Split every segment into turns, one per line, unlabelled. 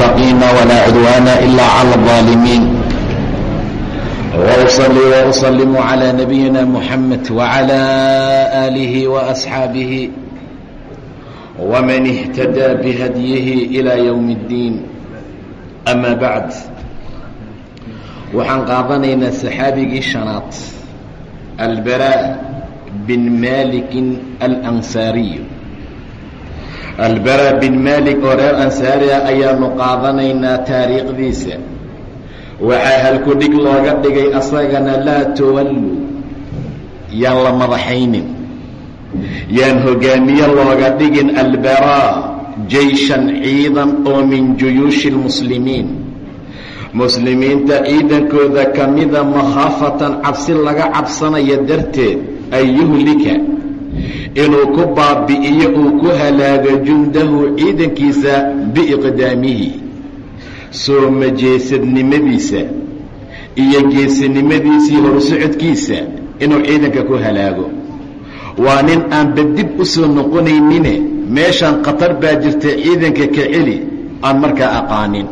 للمتقين ولا عدوان إلا على الظالمين وأصلي وأسلم على نبينا محمد وعلى آله وأصحابه ومن اهتدى بهديه إلى يوم الدين أما بعد waxaan qaadanaynaa saxaabigii shanaad albaraa bin malikin alansaariyu albaraa bin malik oo reer ansaariya ayaanu qaadanaynaa taariikhdiisa. Waxaa halku dhig looga dhigay asagana laa tuwallu yaan la madaxaynin. Yaan hogaamiye looga dhigin albaraa jeyshan ciidan oo min juyuushi lmuslimiin muslimiinta ciidankooda ka mida makhaafatan cabsi laga cabsanaya darteed an yuhlika inuu ku baabi'iyo uu ku halaago jundahu ciidankiisa biiqdaamihi. Soo majeesadnimadiisa iyo geesinimadiisii horsocodkiisa inuu ciidanka ku halaago. Waa nin aanba dib u soo noqonaynine meeshaan khatar baa jirta ciidanka ka celi aan markaa aqaanin.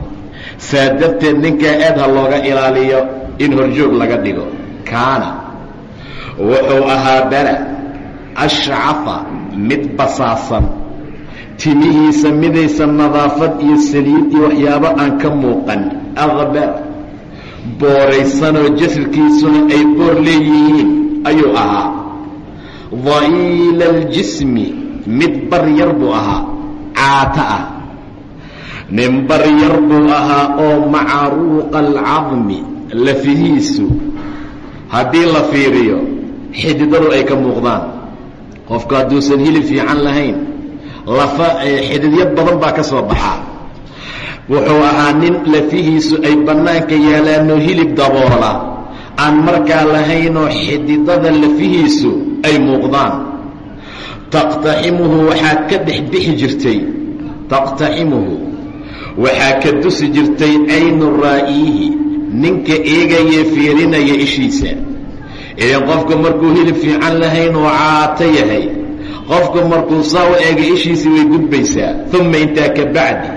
Saa darteed ninkaa aad ha looga ilaaliyo in horjoog laga dhigo. Kaana wuxuu ahaa bara ashcafa mid basaasan timihiisa midaysan nadaafad iyo saliid iyo waxyaabo aan ka muuqan aqbar booraysanoo jasadkiisuna ay boor leeyihiin ayuu ahaa da'iila aljismi mid bar yar buu ahaa caata ah nin bar yar buu ahaa oo macruuqa alcadmi lafihiisu haddii la fiiriyo xididadu ay ka muuqdaan qofku hadduusan hilib fiican lahayn lafa xididyo badan baa ka soo baxaa wuxuu ahaa nin lafihiisu ay bannaanka yaalaanoo hilib daboola aan markaa lahaynoo xididada lafihiisu ay muuqdaan. Taqtaximuhu waxaa ka dhex bixi jirtay taqtaximuhu waxaa ka dusi jirtay caynu raa'iihi ninka eegayee fiirinaya ishiisa idan qofku markuu hilib fiican lahayn oo caato yahay. Qofku markuu saa u eega ishiisii way gudbaysaa. Uma intaa ka bacdi.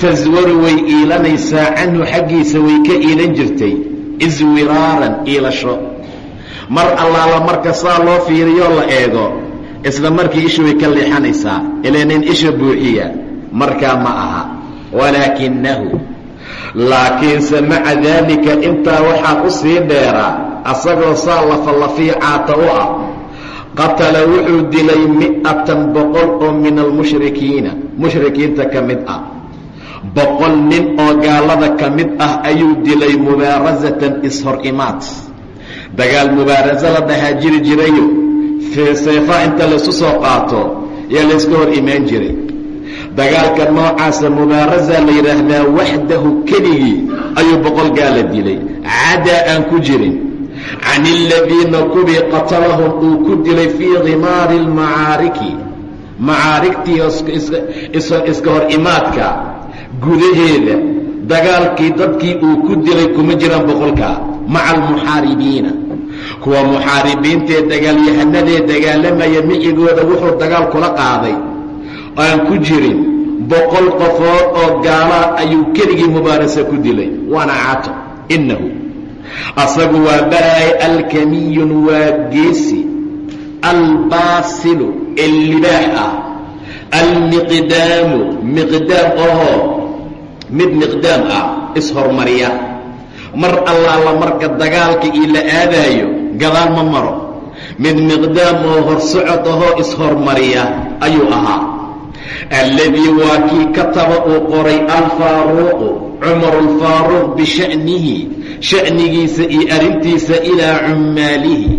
Taswaru way iilanaysaa. Canhu xaggiisa way ka iilan jirtay. Iswiraaran iilasho. Mar allaala marka saa loo fiiriyoo la eego isla markii isha way ka leexanaysaa. Ilanin isha buuxiya markaa ma aha. Walaakinahu laakiinse maca daalika intaa waxaa u sii dheeraa asagoo saa lafalafiya caata u ah qatala wuxuu dilay mi'atan boqol oo min almushrikiina mushrikiinta ka mid ah. Boqol nin oo gaalada ka mid ah ayuu dilay mubaarasatan ishor imaad dagaal mubaaraso la dhahaa jiri jirayo seefaa inta laysu soo qaato yaa layska hor imaan jiray dagaalka noocaasa mubaarasa la yidhaahdaa waxdahu keligii ayuu boqol gaala dilay. Cadaa aan ku jirin. Can aladiina kubii qatalahum uu ku dilay fii khimaari almacaariki macaarigtii iska hor imaadka gudaheeda dagaalkii dadkii uu ku dilay kuma jiraan boqolkaa maca almuxaaribiina kuwa muxaaribiintaee dagaalyahanadee dagaalamaya micigooda wuxuu dagaal kula qaaday aan ku jirin boqol qofood oo gaalaa ayuu keligii mubaarasa ku dilay. Waana cato innahu. Asagu waa baraay alkamiyun waa geesi. Albaasilu ee ah. Almiqdaamu miqdaam ahoo mid miqdaam ah. Ishormariya. Mar allaala marka dagaalka io la aadaayo gadaal ma maro. Mid miqdaam oo horsocod ahoo ishormariya ayuu ahaa alladii waa kii kataba uu qoray alfaaruuqu cumar alfaaruuq bisha'nihi sha'nigiisa iyo arrintiisa ilaa cummaalihi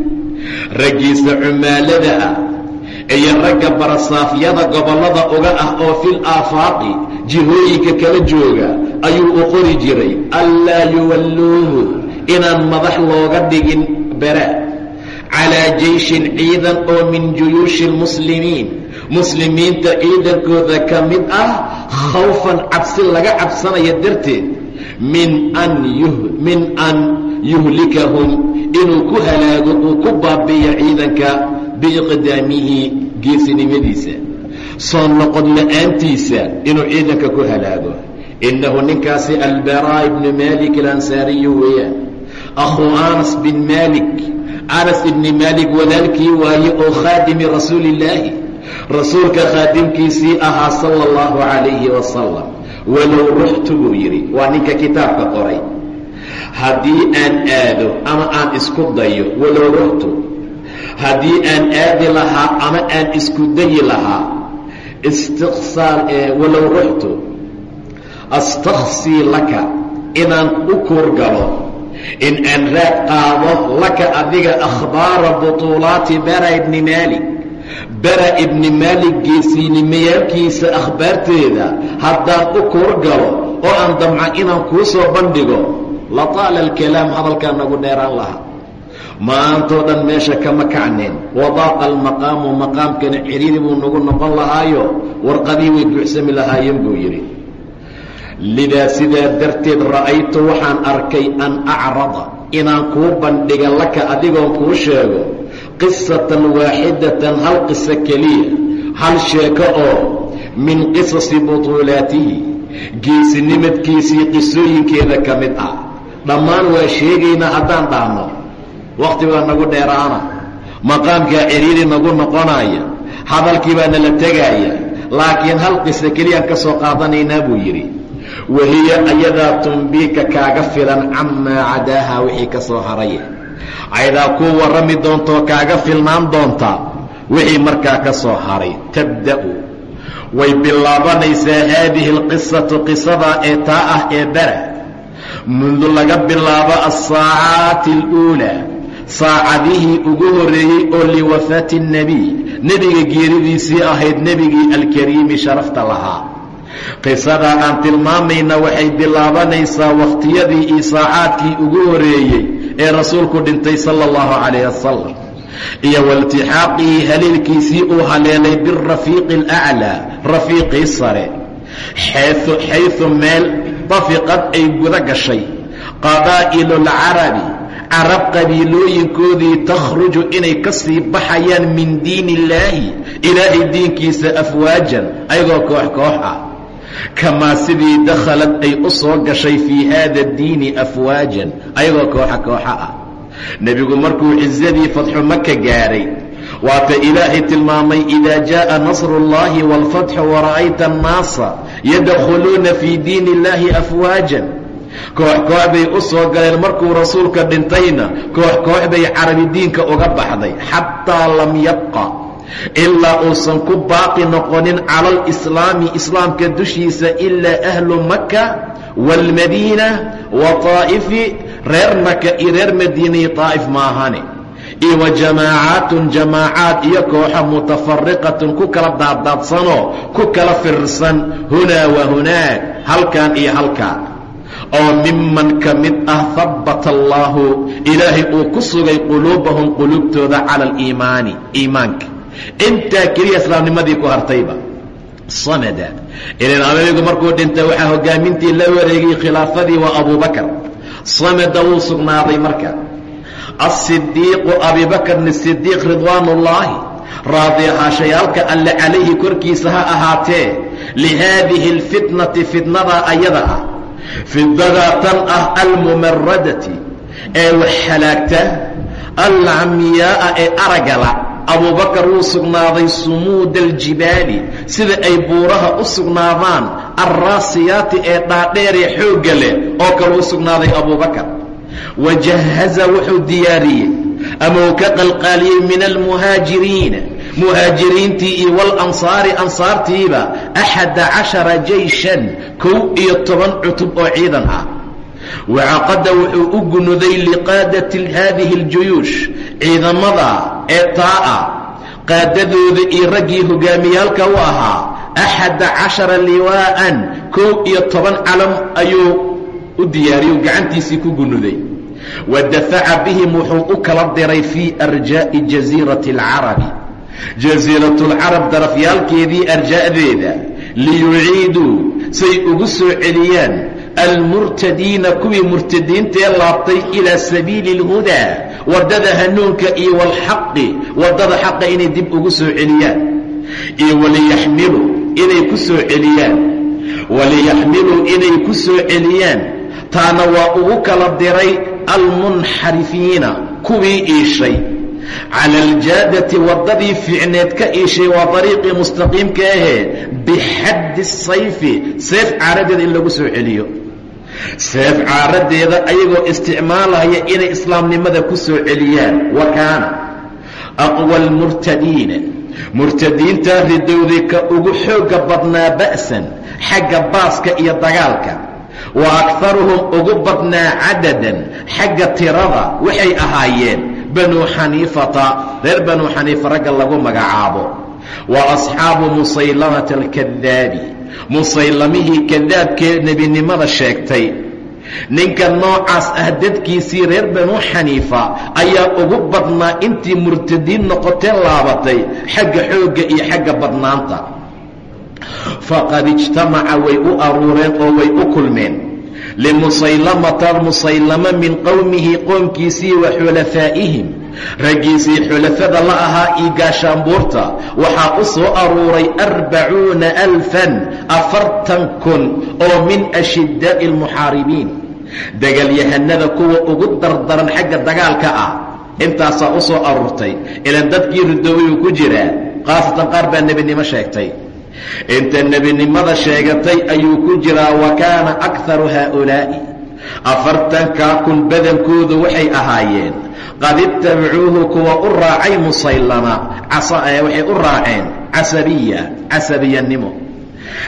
raggiisa cummaalada ah iyo ragga barasaafyada gobollada uga ah oo fil aafaaqi jihooyinka kala jooga ayuu u qori jiray anlaa yuwalluuhu inaan madax looga dhigin bara calaa jeyshin ciidan oo min juyuushi lmuslimiin muslimiinta ciidankooda ka mid ah khawfan cabsi laga cabsanaya darteed min an min an yuhlikahum inuu ku halaago uu ku baabiiyo ciidanka biiqdaamihi geesinimadiisa. Soo noqod la'aantiisa inuu ciidanka ku halaago. Innahu ninkaasi albaraa ibnu maalik alansaariyu weeyaan. Akhuu anas bin maalik anas ibni maalik walaalkii waaye oo khaadimi rasuuli illaahi rasuulka khaadimkiisii ahaa sala allahu calayhi wasalam walow ruxtu buu yidhi waa ninka kitaabka qoray. Haddii aan aado ama aan isku dayo walow ruxtu. Haddii aan aadi lahaa ama aan isku dayi lahaa istiqsaal walow ruxtu. Astaksii laka inaan u kuurgalo in aan raad qaado laka adiga akhbaara butuulaati bara ibni maalik bara ibni maalik geesiinimayaalkiisa akhbaarteeda haddaan u kuurgalo oo aan damca inaan kuu soo bandhigo la taala alkalaam hadalkaa nagu dheeraan lahaa. Maantoo dhan meesha kama kacneen wadaaqa almaqaamu maqaamkana ciriiri buu nagu noqon lahaayo warqadii way buuxsami lahaayeen buu yidhi. Lidaa sidaa darteed ra'aytu waxaan arkay an acrada inaan kuu bandhiga laka adigoon kuu sheego qisatan waaxidatan hal qiso keliya hal sheeko oo min qisasi butuulaatihi geesinimadkiisii qisooyinkeeda ka mid ah. Dhammaan waa sheegaynaa haddaan dhahno wakhti baa nagu dheeraana. Maqaamkaa ciriiri nagu noqonaya hadalkii baa nala tegaaya. Laakiin hal qiso keliyaan ka soo qaadanaynaa buu yidhi. Wahiya ayadaa tumbiika kaaga filan camaa cadaaha wixii ka soo haray ayadaa kuu warrami doontoo kaaga filnaan doontaa wixii markaa ka soo haray tabda'u. Way bilaabanaysaa haadihi alqisatu qisadaa ee taa ah ee bara mundu laga bilaabo alsaacaati aluulaa saacadihii ugu horreeyey oo liwafaati اnnebiy nebiga geeridiisii ahayd nebigii alkariimi sharafta lahaa. Qisadaa aan tilmaamayna waxay bilaabanaysaa wakhtiyadii iyo saacaadkii ugu horreeyey ee rasuulku dhintay sala allahu calayh wasalam iyo waltixaaqihi haleelkiisii uu haleelay birafiiqi alaclaa rafiiqii sare. Xayu meel dafiqad ay guda gashay. Qabaa'ilu alcarabi carab qabiilooyinkoodii takhruju inay ka sii baxayaan min diin illaahi ilaahay diinkiisa afwaajan ayagoo koox koox ah kamaa sidii dakhalad ay u soo gashay fii haada diini afwaajan ayagoo kooxa kooxa ah nebigu markuu cisadii fadxu maka gaadhay waata ilaahay tilmaamay idaa jaaءa nasru اllahi wاlfatxu wara'ayta annaasa yadkhuluuna fii diin اllahi afwaajan koox koox bay u soo galeen markuu rasuulka dhintayna koox koox bay carabi diinka uga baxday xataa lam yabqa ilaa uusan ku baaqi noqonin cala alislaami islaamka dushiisa ilaa ahlu maka waalmadiina wa طaa'ifi reer maka iyo reer madiinai طaa'if maahane iyo wa jamaacaatun jamaacaad iyo kooxa mutafariqatun ku kala daaddaadsanoo ku kala firsan hunaa wa hunaag halkan iyo halkaa oo miman ka mid ah habbata allaahu ilaahay uu ku sugay quluubahum quluubtooda cala aliimaani iimaanka intaa keliya islaamnimadii ku hartayba. Samada ilan abeegu markuu dhintay waxaa hogaamintii la wareegay khilaafadii waa abubakar samada wuu sugnaaday marka. Asidiiqu abibakrin sidiiq ridwaanullaahi raadi ahaashayaalka alle calayhi korkiisa ha ahaatee lihaadihi alfitnati fitnadaa ayada ah. Fiddadaa tan ah almumaradati ee wax halaagta alcamyaa'a ee aragala abubakar wuu sugnaaday sumuuda aljibaali sida ay buuraha u sugnaadaan alraasiyaati ee dhaadheeree xoogga leh oo kale u sugnaaday abubakar. Wajahaza wuxuu diyaariyey ama uu ka qalqaaliyey min almuhaajiriina muhaajiriintii iyo walansaari ansaartiiba axada cashara jayshan kow iyo toban cutub oo ciidan ah wacaqada wuxuu u gunuday liqaadati haadihi اljuyuush ciidamada ee taa'a. Qaadadooda iyo raggii hogaamiyaalka u ahaa axada cashara liwaa'an kow iyo toban calam ayuu u diyaariyo gacantiisii ku gunuday. Wa dafaca bihim wuxuu u kala diray fii arjaa'i jasiirati اlcarabi jasiiratulcarab darafyaalkeedii arja'deeda liyuciiduu say ugu soo celiyaan almurtadiina kuwii murtadiintaee laabtay ilaa sabiili اlhudaa waddada hanuunka iyo wاlxaqi waddada xaqa inay dib ugu soo celiyaan iyo waliyaxmiluu inay ku soo celiyaan waliyaxmiluu inay ku soo celiyaan taana waa ugu kala diray almunxarifiina kuwii iishay cala aljaadati waddadii fiicneed ka iishay waa dariiqii mustaqiimka ahee bixaddi sayfi seef caaradeeda in lagu soo celiyo seef caaradeeda ayagoo isticmaalaya inay islaamnimada ku soo celiyaan. Wa kaana aqwa almurtadiina murtadiintaa ridowday ka ugu xoogga badnaa ba'san xagga baaska iyo dagaalka. Wa akharuhum ugu badnaa cadadan xagga tirada waxay ahaayeen banuu xaniifata reer banuu xaniifa ragga lagu magacaabo. Wa asxaabu musaylamata alkadaabi musaylamihii kadaabkee nebinimada sheegtay. Ninka noocaas ah dadkiisii reer banuu xaniifa ayaa ugu badnaa intii murtadiin noqotee laabatay xagga xoogga iyo xagga badnaanta. Faqad ijtamaca way u aruureen oo way u kulmeen. Limusaylamata musaylama min qowmihi qoomkiisii wa xulafaa'ihim raggiisii xulafada la ahaa io gaashaanbuurta waxaa u soo aruuray arbacuuna alfan afartan kun oo min ashidaa'i almuxaaribiin dagaalyahanada kuwa ugu dardaran xagga dagaalka ah. Intaasaa u soo aruurtay. Ilaan dadkii ridoobay uu ku jiraa khaasatan qaar baa nebinimo sheegtay. Inta nebinimada sheegatay ayuu ku jiraa wa kaana akharu haaulaa'i. Afartankaa kun badankoodu waxay ahaayeen qad ittabacuuhu kuwa u raacay musaylama waxay u raaceen casabiya casabiyannimo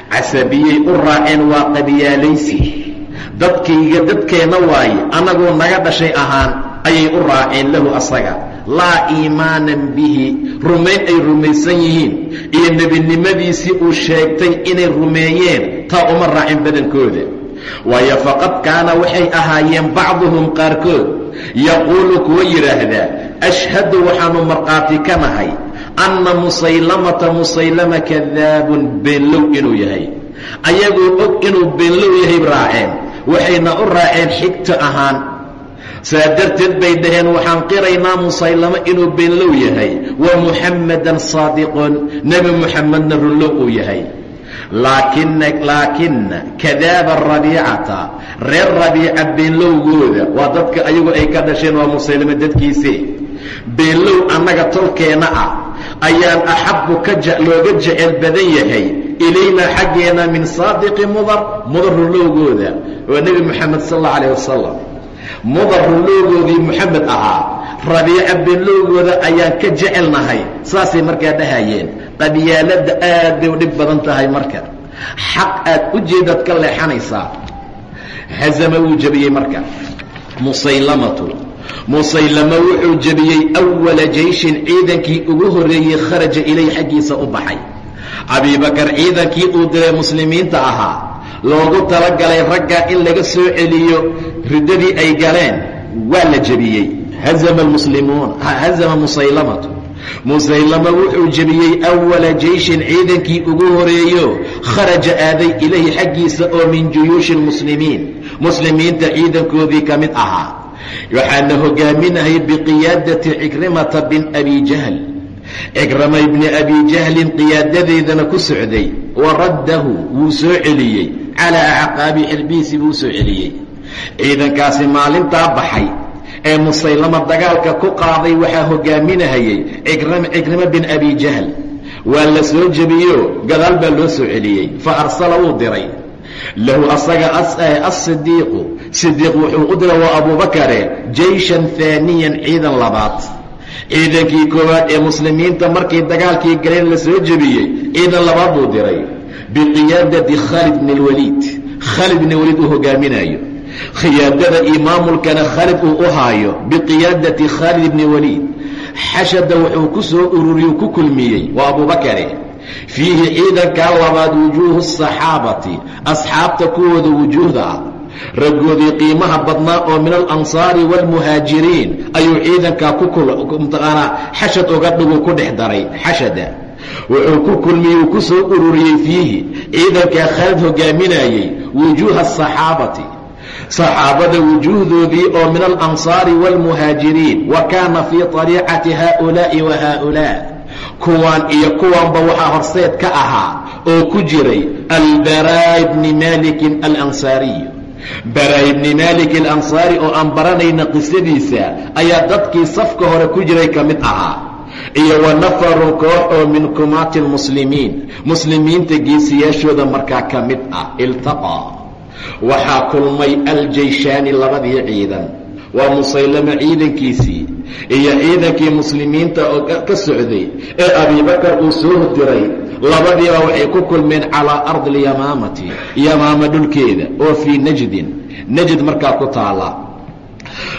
casabiyay u raaceen waa qabiyaalaysi dadkayga dadkeenna waaye annagoo naga dhashay ahaan ayay u raaceen lahu asaga laa iimaanan bihi rumayn ay rumaysan yihiin iyo nebinimadiisii uu sheegtay inay rumeeyeen taa uma raacin badankooda waayo faqad kaana waxay ahaayeen bacduhum qaarkood yaquulu kuwa yidhaahdaa ashhadu waxaanu markhaati ka nahay anna musaylamata musaylama kadaabun beenlow inuu yahay. Ayagoo og inuu beenlow yahay raaceen waxayna u raaceen xigto ahaan. Saa darteed bay dhaheen waxaan qiraynaa musaylamo inuu beenlow yahay wa muxammadan saadiqun nebi muxamedna runlow uu yahay laakina laakina kadaaba rabiicata reer rabiica beenlowgooda waa dadka ayagu ay ka dhasheen waa musaylamo dadkiise beenlow annaga tolkeenna ah ayaan axabbu ka looga jecel badan yahay ilaynaa xaggeena min saadiqi mudar mudar runlowgooda waa nebi moxamed sal alla alayh wasalam mudar runlowgoodii moxamed ahaa rabiica beenlowgooda ayaan ka jecelnahay saasay markaa dhahayeen qabyaaladda aad bay u dhib badan tahay marka. Xaq aad u jeedaad ka leexanaysaa hazama wuu jebiyey marka. Musaylamatu. Musaylama wuxuu jebiyey awala jeyshin ciidankii ugu horreeyey kharaja ilay xaggiisa u baxay. Abibakar ciidankii uu diray muslimiinta ahaa. Loogu talagalay ragga in laga soo celiyo riddadii ay galeen. Waa la jebiyey hazama muslimuun hazama musaylamatu musaylama wuxuu jebiyey awala jeyshin ciidankii ugu horeeyo. Kharaja aaday ilayhi xaggiisa oo min juyuushi lmuslimiin muslimiinta ciidankoodii ka mid ahaa. Waxaana hogaaminahay biqiyaadati cikrimata bin abi jahl. Cikrama ibni abi jahlin qiyaadadeedana ku socday. Wa raddahu wuu soo celiyey. Calaa acqaabi xilbihiisii buu soo celiyey. Ciidankaasi maalintaa baxay ee musaylama dagaalka ku qaaday waxaa hogaaminahayey cikrima bin abi jahl. Waa la soo jebiyo gadaal baa loo soo celiyey fa arsala wuu diray. Lahu asaga asidiiqu sidiiq wuxuu u diray waa abubakare jeyshan haaniyan ciidan labaad. Ciidankii koowaad ee muslimiinta markay dagaalkii galeen la soo jebiyey ciidan labaad buu diray. Biqiyaadati khaalid bn اlwaliid khaalid bn waliid uu hogaaminayo khiyaadada iyo maamulkana khalid uu u haayo biqiyaadati khaalid bni waliid xashada wuxuu ku soo ururiyuu ku kulmiyey waa abubakare fiihi ciidankaa labaad wujuuhu asaxaabati asxaabta kuwooda wujuuhda. Ah raggoodii qiimaha badnaa oo min alansaari waalmuhaajiriin ayuu ciidankaa kumtaqaanaa xashad uga dhiguu ku dhex daray xashada. Wuxuu ku kulmiyuu ku soo ururiyey fiihi. Ciidankaa khaalid hogaaminayey wujuuha asaxaabati saxaabada wujuuhdoodii oo min alansaari waalmuhaajiriin wa kaana fii طariiqati haaulaa'i wa haaulaa kuwaan iyo kuwaanba waxaa horseed ka ahaa oo ku jiray albaraa bni malikin alansaariy baraa ibni malik alansaari oo aan baranayna qisadiisa ayaa dadkii safka hore ku jiray ka mid ahaa. Iyo wa nafarun koox oo min kumaati lmuslimiin muslimiinta geesiyaashooda markaa ka mid ah iltaqaa waxaa kulmay aljayshaani labadii ciidan. Waa musaylamo ciidankiisii iyo ciidankii muslimiinta oo ka socday ee abibakar uu soo diray. Labadiiba waxay ku kulmeen calaa ardi alyamaamati yamaama dhulkeeda oo fii najdin. Najd markaa ku taala.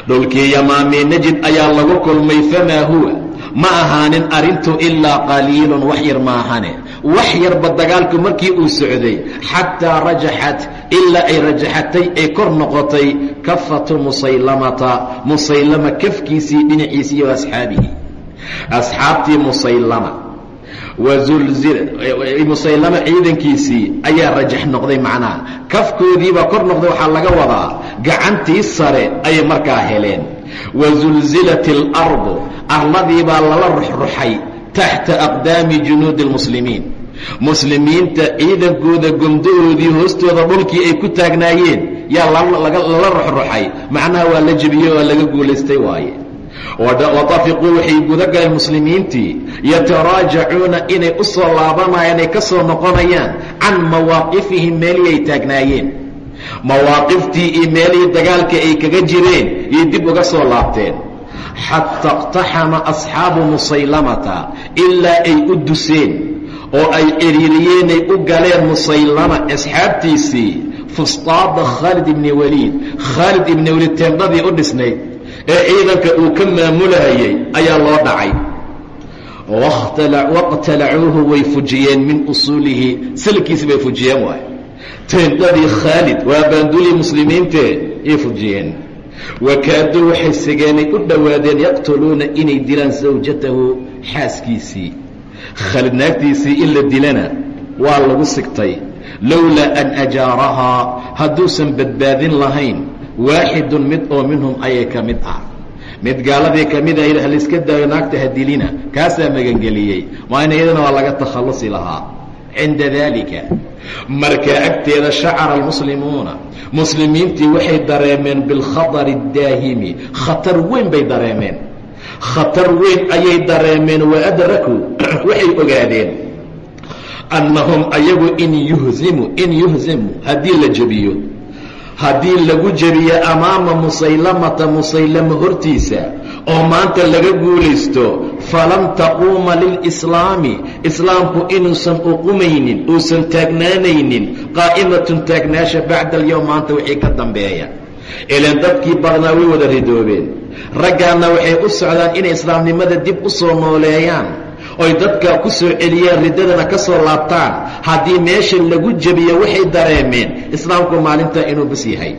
Dhulkii yamaamee najd ayaa lagu kulmay famaa huwa? Ma ahaanin arrintu ilaa qaliilun wax yar maahane wax yarba dagaalku markii uu socday xataa rajaxat ilaa ay rajaxatay ay kor noqotay kafatu musaylamata musaylama kafkiisii dhinaciisii iyo asxaabihi. Asxaabtii musaylama. Musaylama ciidankiisii ayaa rajax noqday macnaha kafkoodiibaa kor noqday waxaa laga wadaa gacantii sare ayay markaa heleen. Wazulzilat اlardu arladiibaa lala ruxruxay taxta aqdaami junuudi اlmuslimiin muslimiinta ciidankooda gomdahoodii hoostooda dhulkii ay ku taagnaayeen yaa lala ruxruxay macnaha waa la jebiyey oo laga guulaystay waaye watafiquu waxay guda galeen muslimiintii yataraajacuuna inay u soo laabanayaan ay ka soo noqonayaan can mawaaqifihim meelii ay taagnaayeen mawaaqiftii iyo meelihii dagaalka ay kaga jireen yay dib uga soo laabteen xata اqtaxama asxaabu musaylamata ilaa ay u duseen oo ay ciriiriyeenay u galeen musaylama asxaabtiisii fustaada khaalid ibni waliid khaalid ibni waliid teendhadii u dhisnayd ee ciidanka uu ka maamulahayay ayaa loo dhacay. Waqtalacuuhu way fujiyeen min usuulihi salkiisi bay fujiyeen waay. Teendadii khaalid waa baandulii muslimiintee yay fujiyeen wakaaduu waxay sigeenay u dhowaadeen yaqtuluuna inay dilaan sawjatahu xaaskiisii khaalid naagtiisii in la dilana waa lagu sigtay lowlaa an ajaarahaa hadduusan badbaadin lahayn waaxidun mid oo minhum ayay ka mid ah mid gaaladii ka mid ah halaiska daayo naagta hadilina kaasaa magangeliyey maayna iyadana waa laga takhallusi lahaa cinda daalika markaa agteeda shacara almuslimuuna muslimiintii waxay dareemeen bilkhatari addaahimi khatar weyn bay dareemeen khatar weyn ayay dareemeen wa adrakuu waxay ogaadeen annahum ayagu in yuhzimu in yuhzimu haddii la jebiyo haddii lagu jebiyo amaama musaylamata musaylama hortiisa oo maanta laga guulaysto falan taquuma lilslaami islaamku inuusan uqumaynin uusan taagnaanaynin qaa'imatun taagnaasha bacda alyowm maanta wixii ka dambeeya. Ilaan dadkii badnaa way wada ridoobeen raggaanna waxay u socdaan inay islaamnimada dib u soo nooleeyaan. Oy dadka ku soo celiyeen riddadana ka soo laabtaan. Haddii meesha lagu jebiyo waxay dareemeen islaamku maalintaa inuu bas yahay.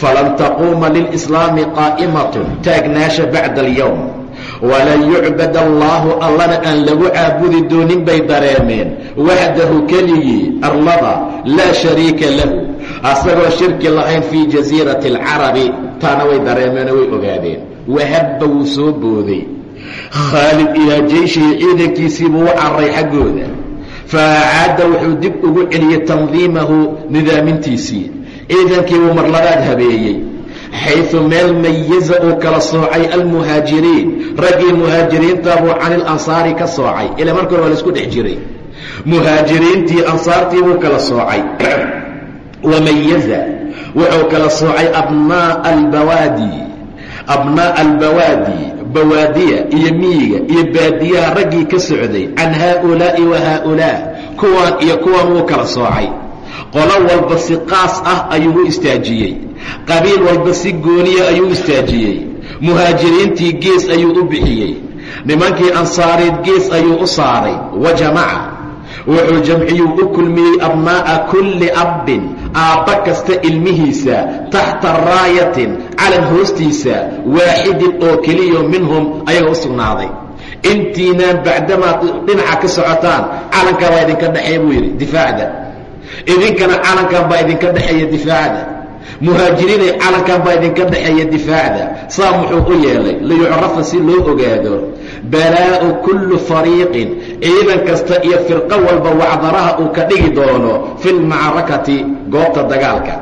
Falan taquuma lilslaami qaa'imatun taagnaasha bacda alyowm walan yucbad allaahu allana aan lagu caabudi doonin bay dareemeen waxdahu keligii arlada laa shariika lahu asagoo shirki lahayn fii jasiirati alcarabi taana way dareemeenoo way ogaadeen wahabba wuu soo booday khaalid ilaa jeyshihi ciidankiisiibuu u carray xaggooda fa acaada wuxuu dib ugu celiyey tandiimahu nidaamintiisii ciidankii buu marlabaad habeeyey xayu meel mayaza uu kala soocay almuhaajiriin raggii muhaajiriinta buu cani lansaari ka soocay ila marka hore waa la isku dhex jiray muhaajiriintii ansaartii buu kala soocay wamayaza wuxuu kala soocay abnaa albawaadi abnaa'a albawaadi bawaadiya iyo miyiga iyo baadiyaha raggii ka socday can haaulaa'i wa haaulaa kuwaan iyo kuwan wuu kala soocay qolo walba si qaas ah ayuu u istaajiyey qabiil walba si gooniya ayuu istaajiyey. Muhaajiriintii gees ayuu u bixiyey. Nimankii ansaareed gees ayuu u saaray. Wa jamaca. Wuxuu jamciyuu u kulmiyey abnaa'a kulli abbin aabba kasta ilmihiisa taxta raayatin calan hoostiisa waaxidin oo keliyo minhum ayaga u sugnaaday. Intiinaan bacdamaad dhinaca ka socotaan calankaa baa idinka dhexeeya buu yidhi difaacda. Idinkana calankan baa idinka dhexeeya difaacda muhaajiriinay calankan baa idinka dhexeeya difaacda. Saa muxuu u yeelay liyucrafa si loo ogaado balaa'u kulli fariiqin. Ciidan kasta iyo firqo walba wacdaraha uu ka dhigi doono fi lmacrakati goobta dagaalka.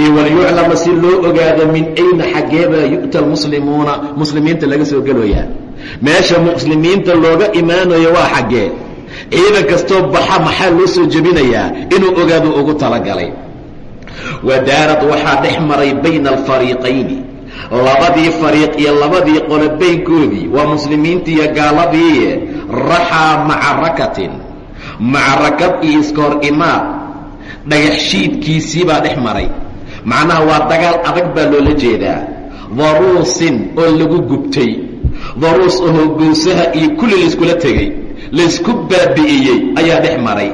Iyo waliyuclama si loo ogaado min ayna xaggeebaa yu'ta almuslimuuna muslimiinta laga soo geloyaa meesha muslimiinta looga imaanayo waa xaggee. Ciidan kastoo baxa maxaa loo soo jebinayaa? Inuu ogaado ugu talagalay wadaarad waxaa dhex maray bayna alfariiqayni. Labadii fariiq iyo labadii qolo baynkoodii waa muslimiintii iyo gaaladii raxaa macrakatin. Macrakad iyo iska hor imaad. Dhagax shiidkiisii baa dhex maray. Macnaha waa dagaal adag baa loola jeedaa. Daruusin oo lagu gubtay. Daruus ahoo goosaha iyo kulli layskula tegey laysku baabi'iyey ayaa dhex maray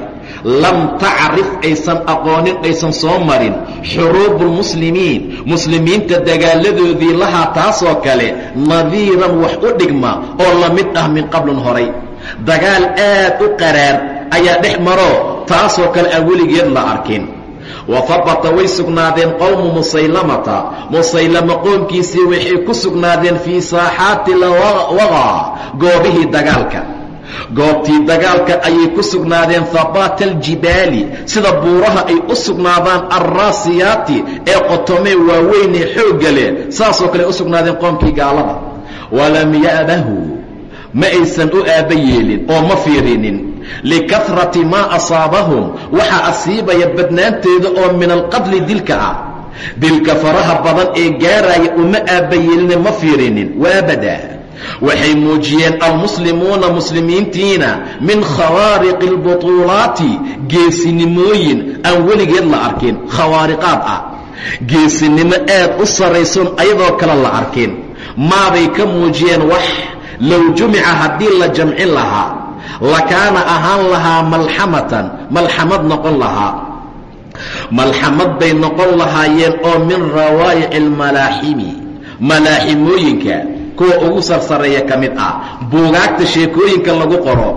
lam tacrif aysan aqoonin aysan soo marin. Xuruubu lmuslimiin muslimiinta dagaaladoodii lahaa taasoo kale nadiiran wax u dhigma oo la mid ah min qablin horay. Dagaal aad u qaraar ayaa dhex maro taasoo kale aan weligeed la arkin. Wa habata way sugnaadeen qowmu musaylamata. Musaylama qoomkiisii waxay ku sugnaadeen fii saaxaati lwagaa goobihii dagaalka goobtii dagaalka ayay ku sugnaadeen habaata aljibaali sida buuraha ay u sugnaadaan alraasiyaati ee qotomee waaweynee xoogga leh saasoo kale u sugnaadeen qoomkii gaalada. Walam ya'bahu ma aysan u aabba yeelin oo ma fiirinin likahrati maa asaabahum waxaa asiibaya badnaanteeda oo min alqatli dilka ah. Dilka faraha badan ee gaaraya uma aabba yeeline ma fiirinin waabada waxay muujiyeen almuslimuuna muslimiintiina min khawaariqi albutuulaati geesinimooyin aan weligeed la arkin. Khawaariqaad ah. Geesinimo aad u sarraysoon ayadoo kale la arkin. Maaday ka muujiyeen wax low jumica haddii la jamcin lahaa lakaana ahaan lahaa malxamatan malxamad noqon lahaa. Malxamad bay noqon lahaayeen oo min rawaayici almalaaximi malaaximooyinka kuwa ugu sarsareeya ka mid ah. Buugaagta sheekooyinka lagu qoro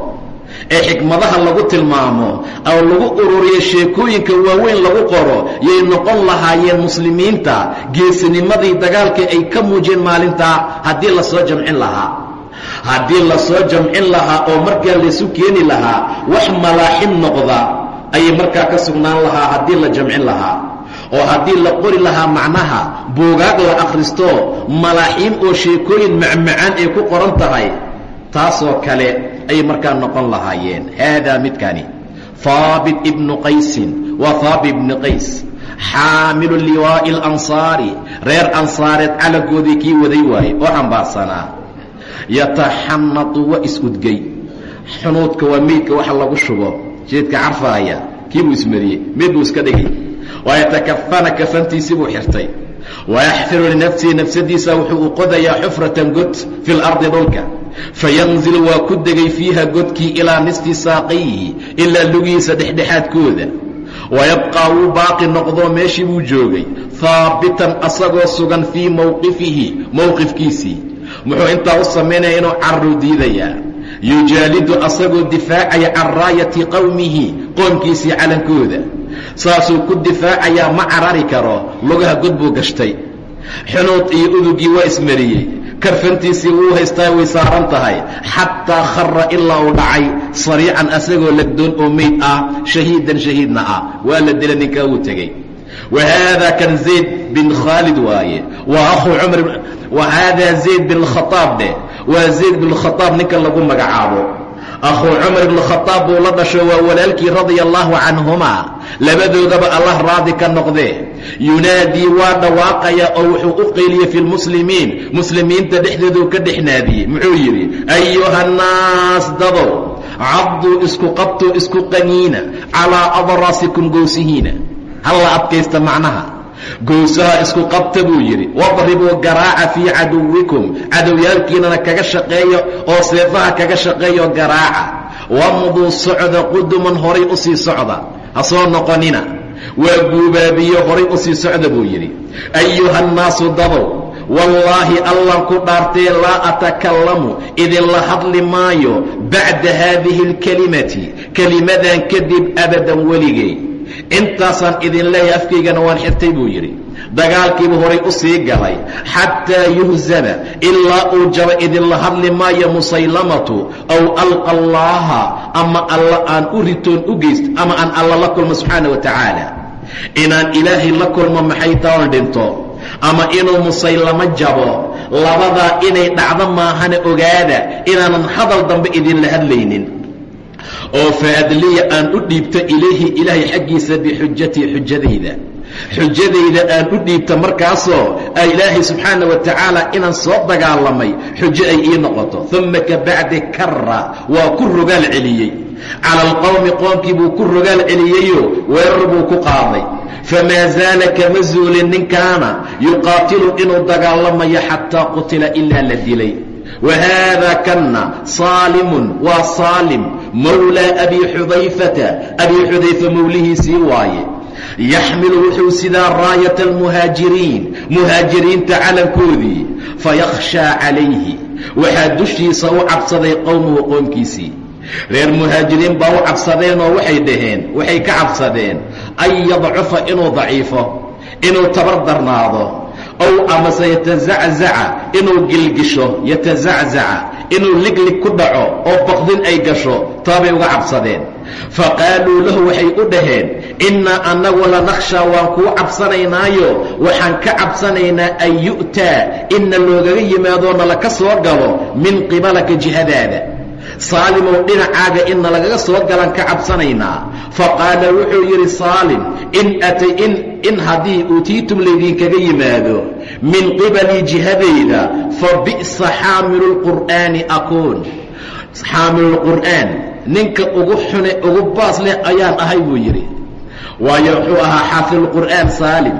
ee xikmadaha lagu tilmaamo oo lagu ururiyo sheekooyinka waaweyn lagu qoro yay noqon lahaayeen muslimiinta geesinimadii dagaalka ay ka muujiyeen maalintaa haddii la soo jamcin lahaa. Haddii la soo jamcin lahaa oo markaa laysu keeni lahaa wax malaaxim noqda ayay markaa ka sugnaan lahaa haddii la jamcin lahaa oo haddii la qori lahaa macnaha buugaag la akhristo malaaxiim oo sheekooyin macmacaan ay ku qoran tahay taasoo kale ayay markaa noqon lahaayeen. Haadaa midkani haabit ibnu qaysin waa haabit ibnu qays xaamilu liwaa'i alansaari reer ansaareed calankoodii kii waday waaye oo xambaarsanaa yataxanatu wa is-udgay xunuudka waa meydka waxa lagu shubo. Jeedka carfaaya kii buu ismariyey meyd buu iska dhigay wayatakafana kafantiisii buu xirtay wayaxfiru linafsihi nafsadiisa wuxuu u qodayaa xufratan god fi lardi dhulka fayanzilu waa ku degay fiiha godkii ilaa nisfi saaqayhi ilaa lugihiisa dhexdhexaadkooda wayabqaa wuu baaqi noqdoo meeshii buu joogay haabitan asagoo sugan fii mowqifihi mowqifkiisii muxuu intaa u samaynaya inuu carru diidayaa yujaalidu asagoo difaacaya can raayati qowmihi qoomkiisii calankooda saasuu ku difaacayaa ma carari karo lugaha god buu gashtay. Xunuud iyo udugii waa ismariyey. Karfantiisii wuu haystaa way saaran tahay. Xataa khara ilaa uu dhacay sariican asagoo lagdoon oo meyd ah shahiidan shahiidna ah. Waa la dila ninkaa wuu tegey. Wa haada kan zayd bin khaalid waaye. Waa akhuu cumar wa haadaa zayd bin khaaab dheh waa zayd bin khaaab ninka lagu magacaabo akhuu cumar ibn khaaab buu la dhasho waa walaalkii radia allaahu canhumaa labadoodaba allah raadi ka noqdee yunaadii waa dhawaaqaya oo wuxuu u qeyliyey fi lmuslimiin muslimiinta dhexdooduu ka dhexnaadiyey muxuu yidhi ayuhannaas dadow cabduu isku qabtuu isku qaniina. Calaa adraasikum gowsihiina halla adkaysta macnaha gowsaha isku qabta buu yidhi wadribuu garaaca fii caduwikum cadowyaalkiinana kaga shaqeeyo oo seefaha kaga shaqeeyo garaaca. Wamduu socda quduman horay u sii socda ha soo noqonina. Waa guubaabiye horay u sii socda buu yidhi. Ayuhannaasu dadow wallaahi allan ku dhaartee laa atakallamu idinla hadli maayo bacda haadihi alkelimati kelimadan kadib abadan weligay intaasaan idin leeyahay afkaygana waan xirtay buu yidhi. Dagaalkiibu horay u sii galay. Xataa yuhzama ilaa uu jaba idinla hadli maayo musaylamatu aw alqa allaaha ama alla aan u ritoon u geysto ama aan alla la kulmo subxaana wa tacaala. Inaan ilaahay la kulmo maxay taon dhinto? Ama inuu musaylamo jabo? Labadaa inay dhacdo maahana ogaada inaanan hadal dambe idinla hadlaynin oo faadliya aan u dhiibto ilayhi ilaahay xaggiisa bixujatii xujadayda xujadayda aan u dhiibta markaasoo ilaahay subxaana wa tacaala inaan soo dagaalamay xujo ay ii noqoto. Uma ka bacdi karra waa ku rogaal celiyey. Cala alqowmi qoomkii buu ku rogaal celiyeyo weerar buu ku qaaday. Famaa zaala kama zuulin ninkaana yuqaatilu inuu dagaalamayo xataa qutila ilaa la dilay whaada kanna saalimun waa saalim mawlaa abi xudayfata abi xudayfa mowlihiisii waaye yaxmilu wuxuu sidaa raayata almuhaajiriin muhaajiriinta calankoodii fayakhshaa calayhi waxaa dushiisa u cabsaday qowmuhu qoomkiisii reer muhaajiriin baa u cabsadeen oo waxay dhaheen waxay ka cabsadeen an yadcufa inuu daciifo inuu tabar ow amase yatazaczaca inuu gilgisho yatazaczaca inuu liglig ku dhaco oo baqdin ay gasho taabay uga cabsadeen. Faqaaluu lahu waxay u dhaheen innaa annagu lanakhshaa waan kuu cabsanaynaayo waxaan ka cabsanaynaa an yu'taa inna loogaga yimaadoo nala ka soo galo min qibalaka jihadaada saalimow dhinacaaga inna lagaga soo galan ka cabsanaynaa. Faqaala wuxuu yidhi saalim in atay in in haddii uutiitum laydinkaga yimaado min qibalii jihadayda fa bi'sa xaamilu lqur'aani akuun xaamilulqur'aan ninka ugu xune ugu baas leh ayaan ahay buu yidhi. Waayo wuxuu ahaa xaafidulqur'aan saalim.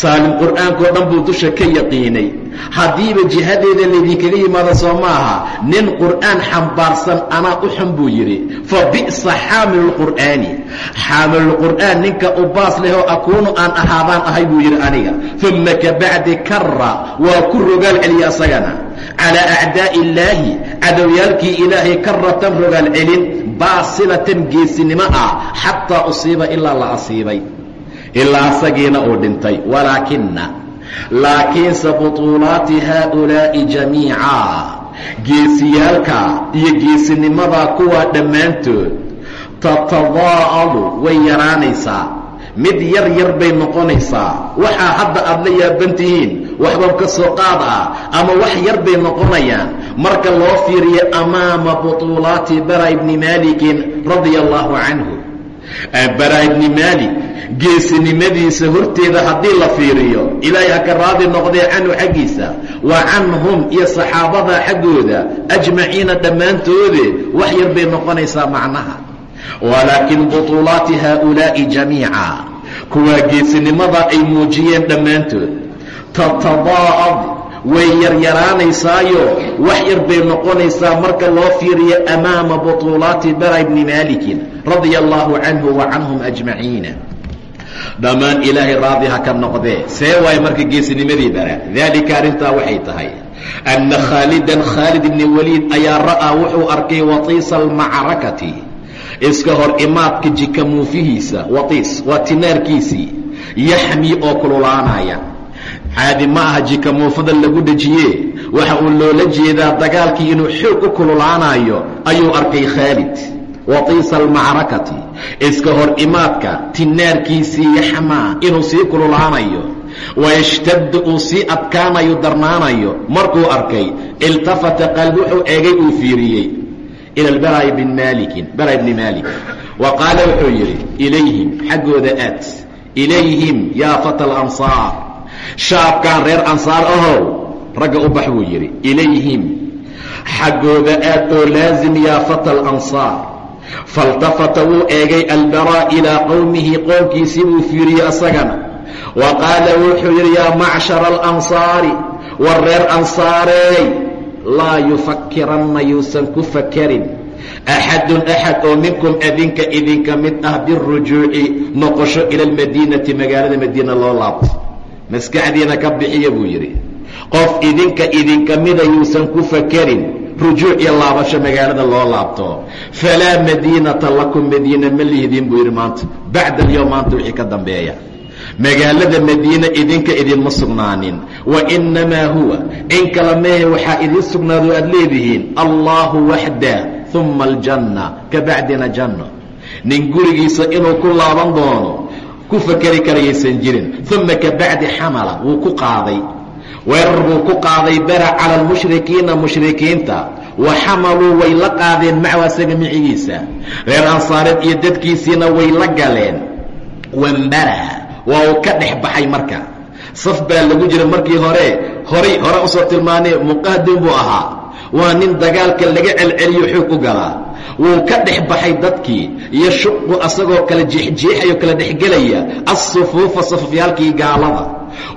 Saalim qur'aankao dhan buu dusha ka yaqiinay haddiiba jihadeeda laydinkaga yimaado soo maaha nin qur'aan xambaarsan anaa u xun buu yidhi fa bi'sa xaamilulqur'aani xaamilulqur'aan ninka u baas lehoo akuunu aan ahaadaan ahay buu yidhi aniga uma ka bacdi karra waa ku rogaal celiya asagana. Calaa acdaa'i illaahi cadowyaalkii ilaahay karatan rogaal celin baasilatan geesinimo ah xataa usiiba ilaa la asiibay. Ilaa asagiina uu dhintay walaakina laakiinse butuulaati haaulaa'i jamiica. Geesiyaalka iyo geesinimadaa kuwaa dhammaantood tatadaa'alu way yaraanaysaa. Mid yar yar bay noqonaysaa. Waxaa hadda aad la yaaban tihiin waxbab ka soo qaad ah ama wax yar bay noqonayaan. Marka loo fiiriyo amaama butuulaati bara ibni maalikin radia allaahu canhu bara ibni maalik geesinimadiisa horteeda haddii la fiiriyo ilaahay ha ka raadi noqdee canhu xaggiisa wa canhum iyo saxaabada xaggooda ajmaciina dhammaantoode wax yar bay noqonaysaa macnaha. Walaakin butuulaati haaulaa'i jamiica kuwaa geesinimada ay muujiyeen dhammaantood tatadaa'ad way yaryaraanaysaayo wax yar bay noqonaysaa marka loo fiiriyo amaama butuulaati bara ibni maalikin radia allaahu canhu wa canhum ajmaciina dhammaan ilaahay raadi ha ka noqdee. See waaye marka geesinimadii bara daalika arrintaa waxay tahay. Anna khaalidan khaalid ibni waliid ayaa ra'aa wuxuu arkay watiisa almacrakati iska hor imaadka jikamuufihiisa watiis waa tinaarkiisii yaxmii oo kululaanaya. Caadi ma aha jikamuufada lagu dhejiye waxa uu loola jeedaa dagaalkii inuu xoog u kululaanayo ayuu arkay khaalid watiisa almacrakati iska hor imaadka tinaarkiisii yaxmaa inuu sii kululaanayo. Wayashtaddu uu sii adkaanayo darnaanayo. Markuu arkay iltafata qalb wuxuu eegay uu fiiriyey. Ila albara bn maalikin bara bni maalik. Wa qaala wuxuu yidhi ilayhim xaggooda aad. Ilayhim yaa fata alansaar shaabkan reer ansaar ahow ragga u bax buu yidhi ilayhim xaggooda aad oo laazim yaa fata alansaar faltafata wuu eegay albaraa ilaa qowmihi qoomkiisii buu fiiriyey asagana wa qaala wuxuu yidhi yaa macshara alansaari war reer ansaareey laa yufakiranna yuusan ku fakarin axadun axad oo minkum adinka idinka mid ah birujuuci noqosho ila almadiinati magaalada madiina loo laabto maskaxdiina ka bixiya buu yidhi qof idinka idinka mida yuusan ku fakarin rujuuc iyo laabasho magaalada loo laabto. Falaa madiinata lakum madiina ma lihdin buu yidhi maanta. Bacda alyowm maanta wixii ka dambeeya. Magaalada madiina idinka idinma sugnaanin. Wa innamaa huwa in kala mehe waxaa idiin sugnaado aad leedihiin. Allaahu waxda uma aljanna ka bacdina janno nin gurigiisa inuu ku laaban doono ku fakeri karayaysan jirin. Uma ka bacdi xamala wuu ku qaaday weerar buu ku qaaday bara cala almushrikiina mushrikiinta. Wa xamaluu way la qaadeen macahu asaga micigiisa. Reer ansaareed iyo dadkiisiina way la galeen. Wambara waa uu ka dhex baxay marka. Saf baa lagu jira markii hore. Horay hore u soo tilmaanee muqaadim buu ahaa. Waa nin dagaalka laga celceliyo xoog u galaa wuu ka dhex baxay dadkii iyo shuqu asagoo kala jeexjeexayo kala dhexgelaya assufuufa safafyaalkii gaalada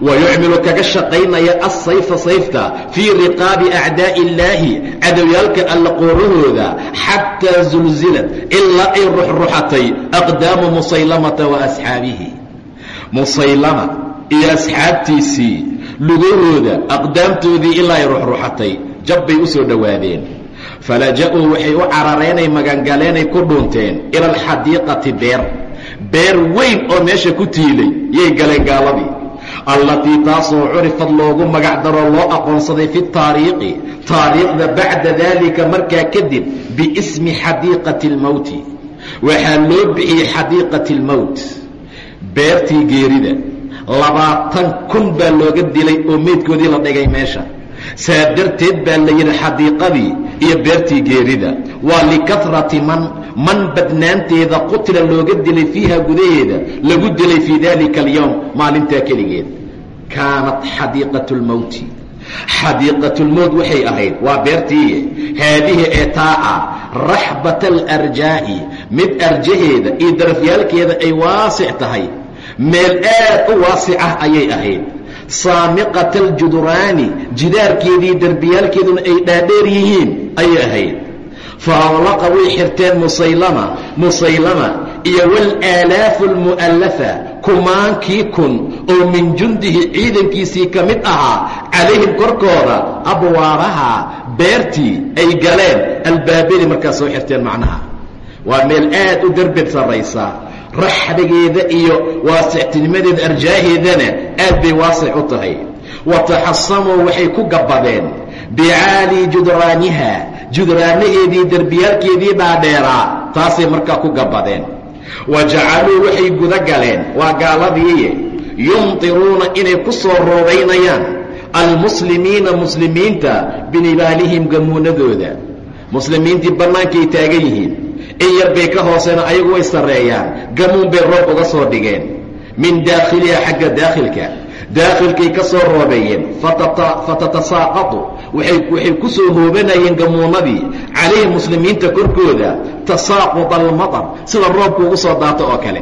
wa yucmilu kaga shaqaynaya assayfa sayfta fii riqaabi acdaa'i illaahi cadowyaalka alla qoorahooda xataa zulzilad ilaa ay ruxruxatay aqdaamu musaylamata wa asxaabihi musaylama iyo asxaabtiisii lugahooda aqdaamtoodii ilaa ay ruxruxatay jab bay u soo dhowaadeen falaja'uu waxay u carareenay magangaleenay ku dhuunteen ila alxadiiqati beer beer weyn oo meesha ku tiilay yay galeen gaaladii allatii taasoo curifad loogu magac daroo loo aqoonsaday fi taariikhi taariikhda bacda daalika markaa kadib biismi xadiiqati اlmowti waxaa loo bixiyey xadiiqati اlmowt beertii geerida. Labaatan kun baa looga dilay oo meydkoodii la dhigay meesha saa darteed baa la yidhi xadiiqadii iyo beertii geerida. Waa likahrati man man badnaanteeda qutila looga dilay fiiha gudaheeda lagu dilay fii dalika alyowm maalintaa keligeed. Kaanat xadiiqat lmowti xadiiqat lmowt waxay ahayd waa beertii haadihi ee taaca raxbata alarjaa'i mid arjaheeda iyo darafyaalkeeda ay waasic tahay. Meel aad u waasic ah ayay ahayd saamiqata aljuduraani jidaarkeedii derbiyaalkeeduna ay dhaadheer yihiin ayay ahayd. Fa awlaqa way xirteen musaylama musaylama iyo waalaalaafu almu'allafa kumaankii kun oo min jundihi ciidankiisii ka mid ahaa calayhim korkooda abwaabaha beertii ay galeen albaabadii markaas soo xirteen macnaha. Waa meel aad u derbed sarraysa raxbigeeda iyo waasictinimadeeda arjaaheedana aad bay waasic u tahay. Wa taxasamuu waxay ku gabbadeen. Bicaali judraaniha judraanaheedii derbiyaalkeedii dhaadheeraa taasay markaa ku gabbadeen. Wa jacaluu waxay guda galeen waa gaaladiiye. Yumtiruuna inay ku soo roobaynayaan. Almuslimiina muslimiinta binibaalihim gamuunadooda muslimiintii bannaankay taagan yihiin in yar bay ka hooseen ayagu way sarreeyaan. Gamuun bay roob uga soo dhigeen. Min daakhiliha xagga daakhilka. Daakhilkay ka soo roobeeyeen. Fatatasaaqatu. Waxay ku soo hoobanayeen gamuunadii calayhi muslimiinta korkooda. Tasaaqut almatar sida roobku ugu soo daato oo kale.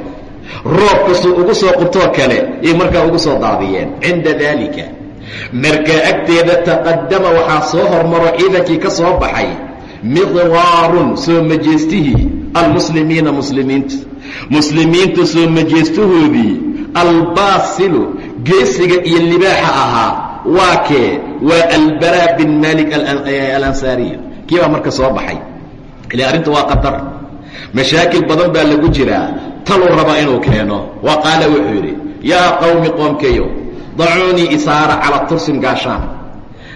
Roobkasuu ugu soo qubtoo kale. Ay markaa ugu soo daadiyeen. Cinda daalika. Markaa agteeda taqadama waxaa soo hormaro ciidankii ka soo baxay miqwaarun soo majeestihii almuslimiina muslimiinta muslimiinta soo majeestahoodii albaasilu geesiga iyo libaaxa ahaa waa kee? Waa albaraa bin malik alansaariy kii baa marka soo baxay. Ila arrinta waa qatar. Mashaakil badan baa lagu jiraa taluu rabaa inuu keeno. Wa qaala wuxuu yidhi yaa qowmi qoomkeeyo dacuunii isaara calaa tursin gaashaan.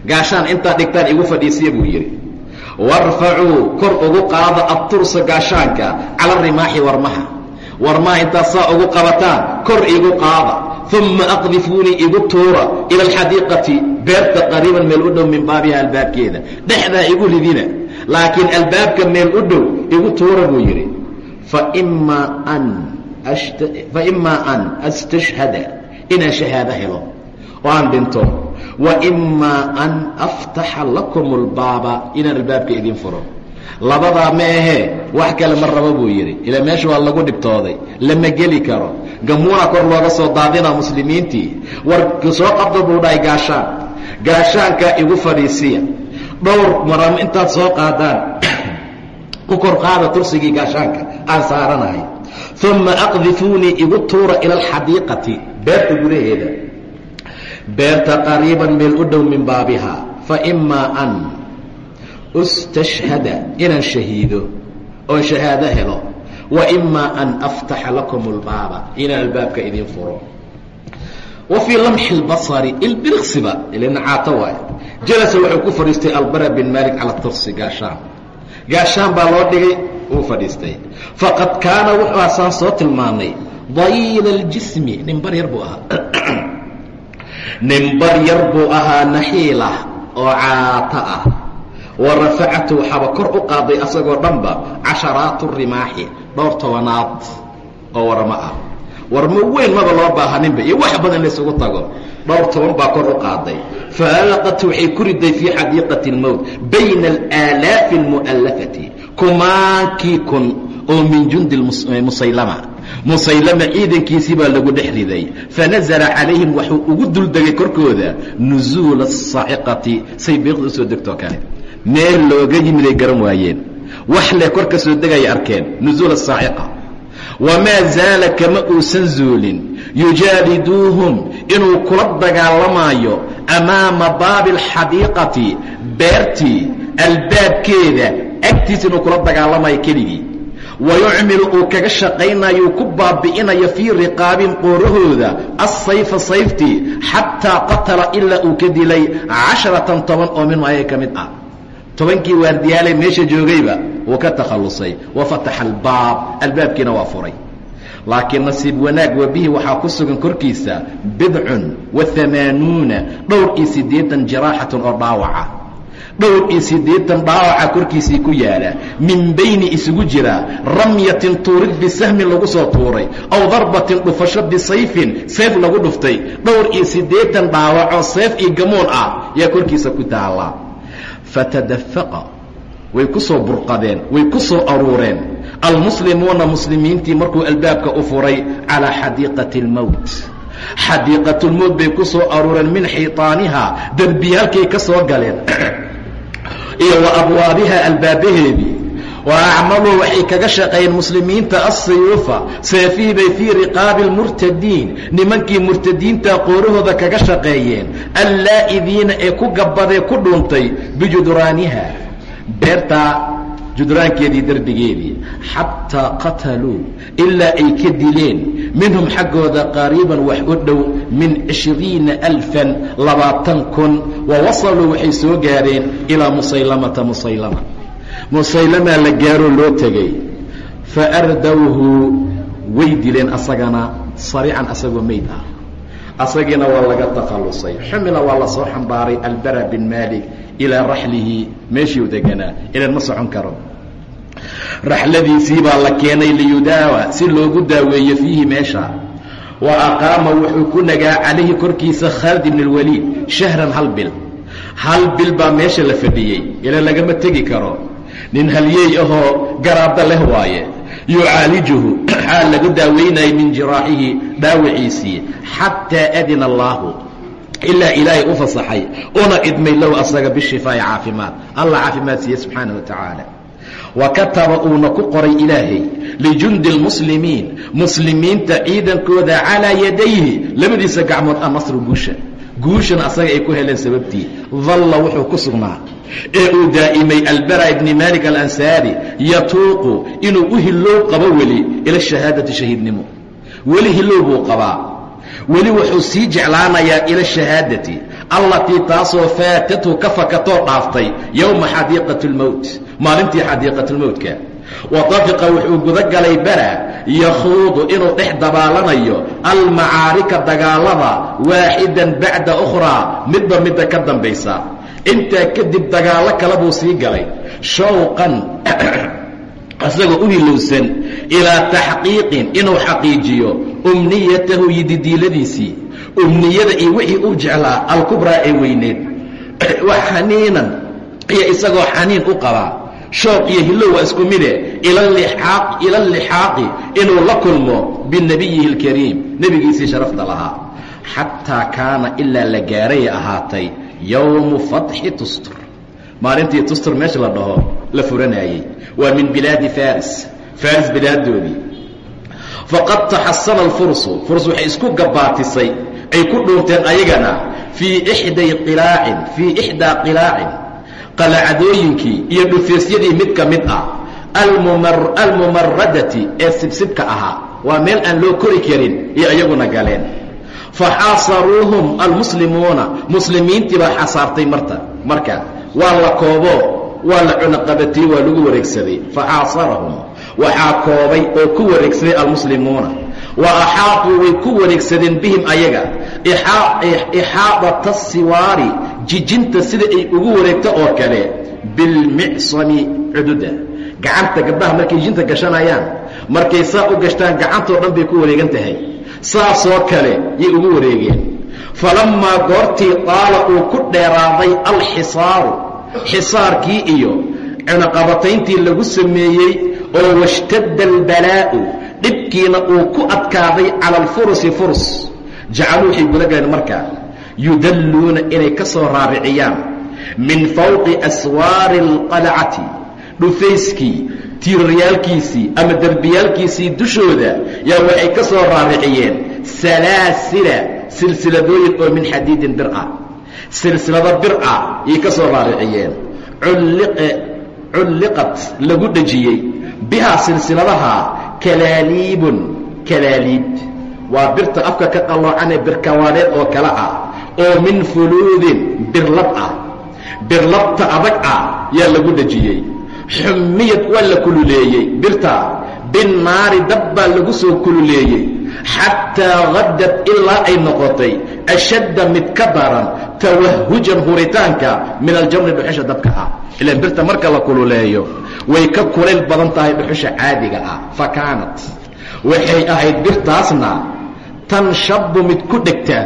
Gaashaan intaad dhigtaan igu fadhiisiya buu yidhi warfacuu kor ugu qaada adtursa gaashaanka cala rimaaxi warmaha. Warmaha intaad saa ugu qabataan kor igu qaada. Uma aqdifuunii igu tuura ila alxadiiqati beerta qariiban meel u dhow min baabiha albaabkeeda. Dhexdaa igu ridina laakiin albaabka meel u dhow igu tuura buu yidhi. Faimaa an astashhada inaan shahaado helo oo aan dhinto waimaa an aftaxa lakum albaaba inaan albaabka idin furo. Labadaa ma ahee wax kale ma rabo buu yidhi. Ilaa meesha waa lagu dhibtooday lama geli karo. Gamuuna kor looga soo daadinaa muslimiintii. War soo qabda buu dhahay gaashaan. Gaashaankaa igu fadhiisiya dhowr maramo intaad soo qaadaan ku kor qaada tursigii gaashaanka aan saaranahay. Uma aqdifuunii igu tuura ila alxadiiqati beerta gudaheeda beerta qariiban meel u dhow min baabiha faimaa an ustashhada inaan shahiido oon shahaado helo wa imaa an aftaxa lakum albaaba inaan albaabka idin furo. Wa fii lamxi اlbasari ilbiriqsiba ilina caato waay. Jalasa wuxuu ku fadhiistay albara bin malik cala tursi gaashaan gaashaan baa loo dhigay uu fadhiistay. Faqad kaana wuxuu asaan soo tilmaanay dayiila اljismi nimbar yar buu ahaa nimbar yar buu ahaa naxiilah oo caato ah. Wa rafacatu waxaaba kor u qaaday asagoo dhanba casharaatu rimaaxi dhowr tobanaad oo warmo ah. Warmo weyn maba loo baahaninba iyo wax badan laysugu tago. Dhowr toban baa kor u qaaday. Faalaqat waxay ku riday fii xadiiqati اlmowt bayna alaalaafi اlmu'allafati kumaankii kun oo min jundi musaylama musaylama ciidankiisii baa lagu dhex riday. Fanazala calayhim waxuu ugu duldegay korkooda. Nuzuula asaaciqati say biiqda u soo degto kale. Meel looga yimiday garan waayeen. Wax leh kor ka soo degaya arkeen. Nusuula asaaciqa wamaa zaala kama uusan zuulin. Yujaaliduuhum inuu kula dagaalamaayo amaama baabi alxadiiqati beertii albaabkeeda agtiis inuu kula dagaalamayo keligii wayucmilu uu kaga shaqaynayo ku baabi'inayo fii riqaabin qoorahooda assayfa sayftii xataa qatala ilaa uu ka dilay casharatan toban oo minhu ayay ka mid ah tobankii waardiyaalay meesha joogayba wuu ka takhallusay wa fataxa albaab albaabkiina waa furay laakiin nasiib wanaag wa bihi waxaa ku sugan korkiisa bidcun wa amaanuuna dhowr iyo siddeetan jaraaxatun oo dhaawaca dhowr iyo siddeetan dhaawaca korkiisii ku yaalla. Min bayni isugu jira ramyatin tuurid bisahmin lagu soo tuuray aw darbatin dhufasho bisayfin seef lagu dhuftay. Dhowr iyo siddeetan dhaawacoo seef iyo gamoon ah yaa korkiisa ku taallaa fatadafaqa way ku soo burqadeen way ku soo aruureen. Almuslimuuna muslimiintii markuu albaabka u furay calaa xadiiqati اlmowt xadiiqatulmowt bay ku soo aruureen min xiitaanihaa derbiyaalkay ka soo galeen. Iyo wa abwaabiha albaabaheedii wa acmaluu waxay kaga shaqeeyeen muslimiinta asiyuufa seefihii bay fii riqaabi اlmurtadiin nimankii murtadiinta qoorahooda kaga shaqeeyeen allaa'idiina ee ku gabbadee ku dhuuntay bijuduraaniha beertaa judraankeedii derbigeedii xataa qataluu ilaa ay ka dileen minhum xaggooda qariiban wax u dhow min cishriina alfan labaatan kun wa wasaluu waxay soo gaareen ilaa musaylamata musaylama. Musaylamaa la gaaroo loo tegey fa ardawhu way dileen asagana sariican asagoo meyd ah. Asagiina waa laga takhallusay. Xumila waa la soo xambaaray albara bin maalik ilaa raxlihi meeshii u deganaa ilan ma socon karo raxladiisii baa la keenay liyudaawa si loogu daaweeyo fiihi meesha. Wa aqaama wuxuu ku nagaa calayhi korkiisa khaalid ibn اlwaliid shahran hal bil. Hal bil baa meesha la fadhiyey ila lagama tegi karo. Nin halyeey ahoo garaadda leh waaye yucaalijuhu xaal lagu daaweynayay min jiraaxihi dhaawiciisii xataa adina allaahu ilaa ilaahay u fasaxay una idmay low asaga bishifaa'i caafimaad. Allah caafimaad siiye subxaana wa tacaala wa kataba uuna ku qoray ilaahay lijundi lmuslimiin muslimiinta ciidankooda calaa yadayhi labadiisa gacmood annasru guusha. Guushan asaga ay ku heleen sababtii. Dalla wuxuu ku sugnaa. Ee uu daa'imay albara ibni malik alansaari yatuuqu inuu u hilow qabo weli ila shahaadati shahiidnimo. Weli hilow buu qabaa. Weli wuxuu sii jeclaanayaa ila shahaadati. Allatii taasoo faatathu ka fakatoo dhaaftay yowma xadiiqati اlmowt maalintii xadiiqatulmowtka watafiqa wuxuu guda galay bara yakhuudu inuu dhex dabaalanayo almacaarika dagaalada waaxidan bacda ukhraa midba midda ka dambaysa. Intaa kadib dagaallo kale buu sii galay shawqan isagoo u hilowsan ilaa taxqiiqin inuu xaqiijiyo umniyatahu yididiiladiisii umniyada iyo wixii uu jeclaa alkubraa ee weyneed. Wax xaniinan iyo isagoo xaniin u qabaa shooq iyo hilow waa isku mide ila lixaaqi inuu la kulmo binabiyihi اlkariim nebigiisii sharafta lahaa xataa kaana ilaa la gaaray ahaatay yowmu fatxi tustur maalintii tustur meesha la dhaho la furanayey waa min bilaadi faris faris bilaadoodii faqad taxasana alfursu furs waxay isku gabaatisay ay ku dhuunteen ayagana fii ixday qilaacin fii ixdaa qilaacin qalacadooyinkii iyo dhufeesyadii mid ka mid ah almumaradati ee sibsibka ahaa waa meel aan loo kori karin iyo iyaguna galeen faxaasaruuhum almuslimuuna muslimiintii baa xasaartay marta. Marka waa la koobo waa la cunaqabatiyey waa lagu wareegsaday. Faxaasarahum waxaa koobay oo ku wareegsaday almuslimuuna. Wa axaaطuu way ku wareegsadeen bihim ayaga. Ixaadata siwaari jijinta sida ay ugu wareegto oo kale bilmicsami cududa. Gacanta gabdhaha markay jijinta gashanayaan markay saa u gashtaan gacantoo dhan bay ku wareegan tahay. Saasoo kale yay ugu wareegeen. Falammaa goortii qaala uu ku dheeraaday alxisaaru xisaarkii iyo cunaqabatayntii lagu sameeyey oo washtadda albalaa'u dhibkiina uu ku adkaaday cala alfurusi furus jacaluu waxay guda galeen markaa yudalluuna inay ka soo raariciyaan. Min fawqi aswaari alqalacati dhufayskii tiiraryaalkiisii ama derbiyaalkiisii dushooda yaa waxay ka soo raariciyeen. Salaasila silsiladooyin oo min xadiidin bir ah silsilado bir ah yay ka soo raariciyeen. Culliqat lagu dhejiyey. Bihaa silsiladaha kalaaliibun kalaaliib. Waa birta afka ka qalloocanee birkawaaneed oo kale ah oo min fuluudin birlab ah. Birlabta adag ah yaa lagu dhejiyey xumiyad waa la kululeeyey birta. Binnaari dab baa lagu soo kululeeyey. Xataa haddad ilaa ay noqotay ashadda mid ka daran tawahujan huritaanka min aljamri dhuxusha dabka ah. Ilaan birta marka la kululeeyo way ka kulayl badan tahay dhuxusha caadiga ah fa kaanat waxay ahayd birtaasna tanshabu mid ku dhegta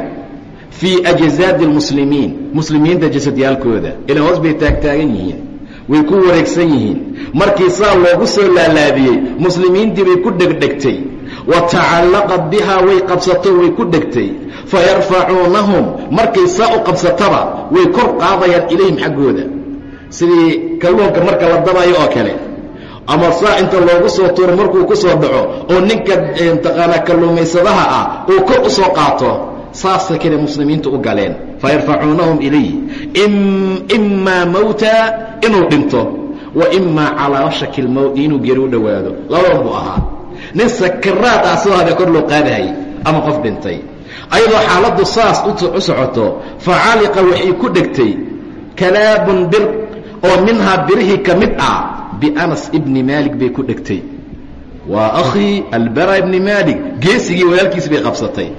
fii ajzaadi اlmuslimiin muslimiinta jasadyaalkooda ilan hoos bay taagtaagan yihiin. Way ku wareegsan yihiin. Markii saa loogu soo laalaadiyey muslimiintii bay ku dhegdhegtay. Wa tacallaqad bihaa way qabsato way ku dhegtay. Fayarfacuunahum markay saa u qabsataba way kor qaadayaan ilayhim xaggooda. Sidii kalluunka marka la dabayo oo kale. Ama saa inta loogu soo tuuro markuu ku soo dhaco oo ninka taqaanaa kalluumaysadaha ah uu kor u soo qaato saasa kale muslimiintu u galeen. Fayarfacuunahum ilayh imaa mawta inuu dhinto. Wa imaa calaa shaki lmowt inuu geeri u dhowaado. Labadan buu ahaa. Nin sakaraad ah soo hada kor loo qaadahayy ama qof dhintay. Ayadoo xaaladdu saas u socoto facaliqa waxay ku dhegtay kalaabun bir oo minhaa birihii ka mid ah bianas ibni maalik bay ku dhegtay. Waa akhii albara ibni maalik geesigii walaalkiis bay qabsatay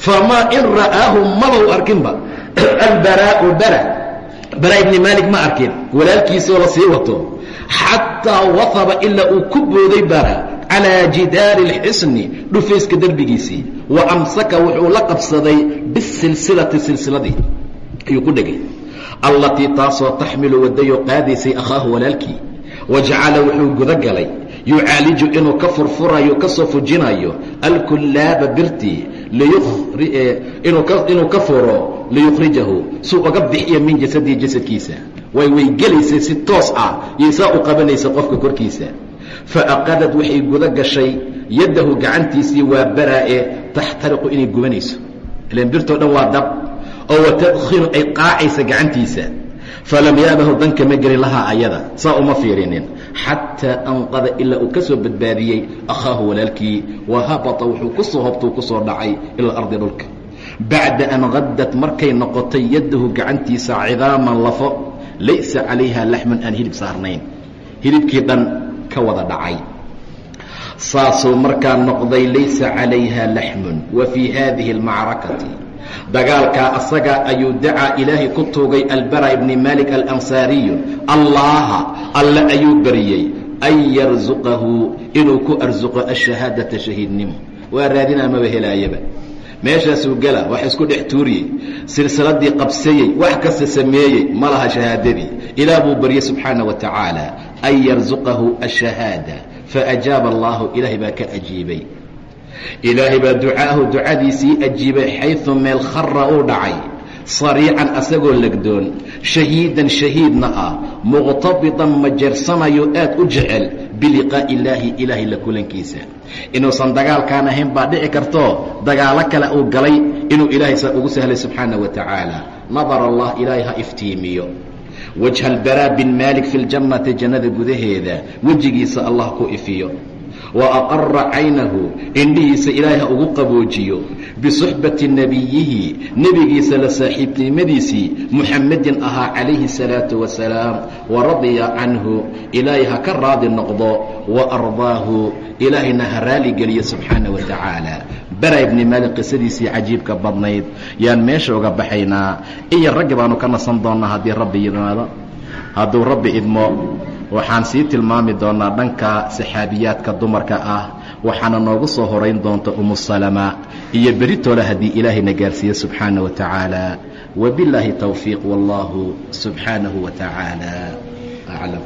famaa in ra'aahu mabau arkinba. Albaraau bara. Bara ibni maalik ma arkin. Walaalkiisoo la sii wato. Xataa wahaba ilaa uu ku booday bara. Calaa jidaari اlxisni dhufayska derbigiisii wa amsaka wuxuu la qabsaday bisilsilati silsiladii. Ayuu ku dhegay allatii taasoo taxmilu wadayo qaadaysay akhaahu walaalkii. Wajacala wuxuu guda galay yucaaliju inuu ka furfurayo ka soo fujinayo alkullaaba birtii inuu ka furo liyukhrijahu suu uga bixiya min jasadihi jasadkiisa. Way weygelaysay si toos ah yay saa u qabanaysa qofka korkiisa. Faaqadad waxay guda gashay yaddahu gacantiisii waa baraa-e taxtariqu inay gubanayso. Ilan birtoo dhan waa dab oo watadkhinu ay qaacaysa gacantiisa falam yaabahu danka ma gelin lahaa ayada. Saa uma fiirinin. Xataa anqada ilaa uu ka soo badbaadiyey akhaahu walaalkii. Wa habata wuxuu ku soo hobtuu ku dhacay ila ardi dhulka. Bacda an qadad markay noqotay yaddahu gacantiisa cidaaman lafo laysa calayha laxmun aan hilib saarnayn. Hilibkii dhan ka wada dhacay. Saasuu markaa noqday laysa calayha laxmun. Wa fii haadihi اlmacrakati dagaalkaa asaga ayuu dacaa ilaahay ku tuugay albara ibni malik alansaariyu. Allaha alle ayuu bariyey. An yarsuqahu inuu ku arsuqo ashahaadata shahiidnimo. Waa raadinaa maba helaayaba. Meeshaasuu gala wax isku dhex tuuriyey. Silsiladii qabsayey wax kasta sameeyey ma laha shahaadadii. Ilaah buu baryey subxaana wa tacaala. An yarsuqahu ashahaada faajaaba allaahu ilaahay baa ka ajiibay ilaahay baa ducaahu ducadiisii ajiibay xayثu meel khara uu dhacay. Sariican asagoo legdoon shahiidan shahiidna ah muqtabidan majeersanayo aad u jecel biliqaa'i illaahi ilaahay la kulankiisa. Inuusan dagaalkaan ahayn baa dhici karto dagaalo kale uu galay inuu ilaahay saa ugu sahlay subxaana wa tacaala. Nadar allah ilaahay ha iftiimiyo. Wajha albaraa bin maalik fi ljannati jannada gudaheeda wejigiisa allah ku ifiyo wa aqara caynahu indhihiisa ilaahay ha ugu qaboojiyo bisuxbati nebiyihi nebigiisa la saaxiibtinimadiisii muxamedin ahaa calayhi salaatu wasalaam wa radiya canhu ilaahay ha ka raadi noqdo wa ardaahu ilaahayna ha raaligeliyo subxaana wa tacaala. Bara ibni maalik qisadiisii cajiibka badnayd yaan meesha uga baxaynaa iyo raggi baanu ka nasan doonnaa haddii rabbi yimaado hadduu rabbi idmo waxaan sii tilmaami doonaa dhanka saxaabiyaadka dumarka ah. Waxaana noogu soo horayn doonta umu salama iyo beritoola haddii ilaahayna gaarsiiye subxaana wa tacaala. Wabillaahi towfiiq wallahu subxaanahu wa tacaala. Aclam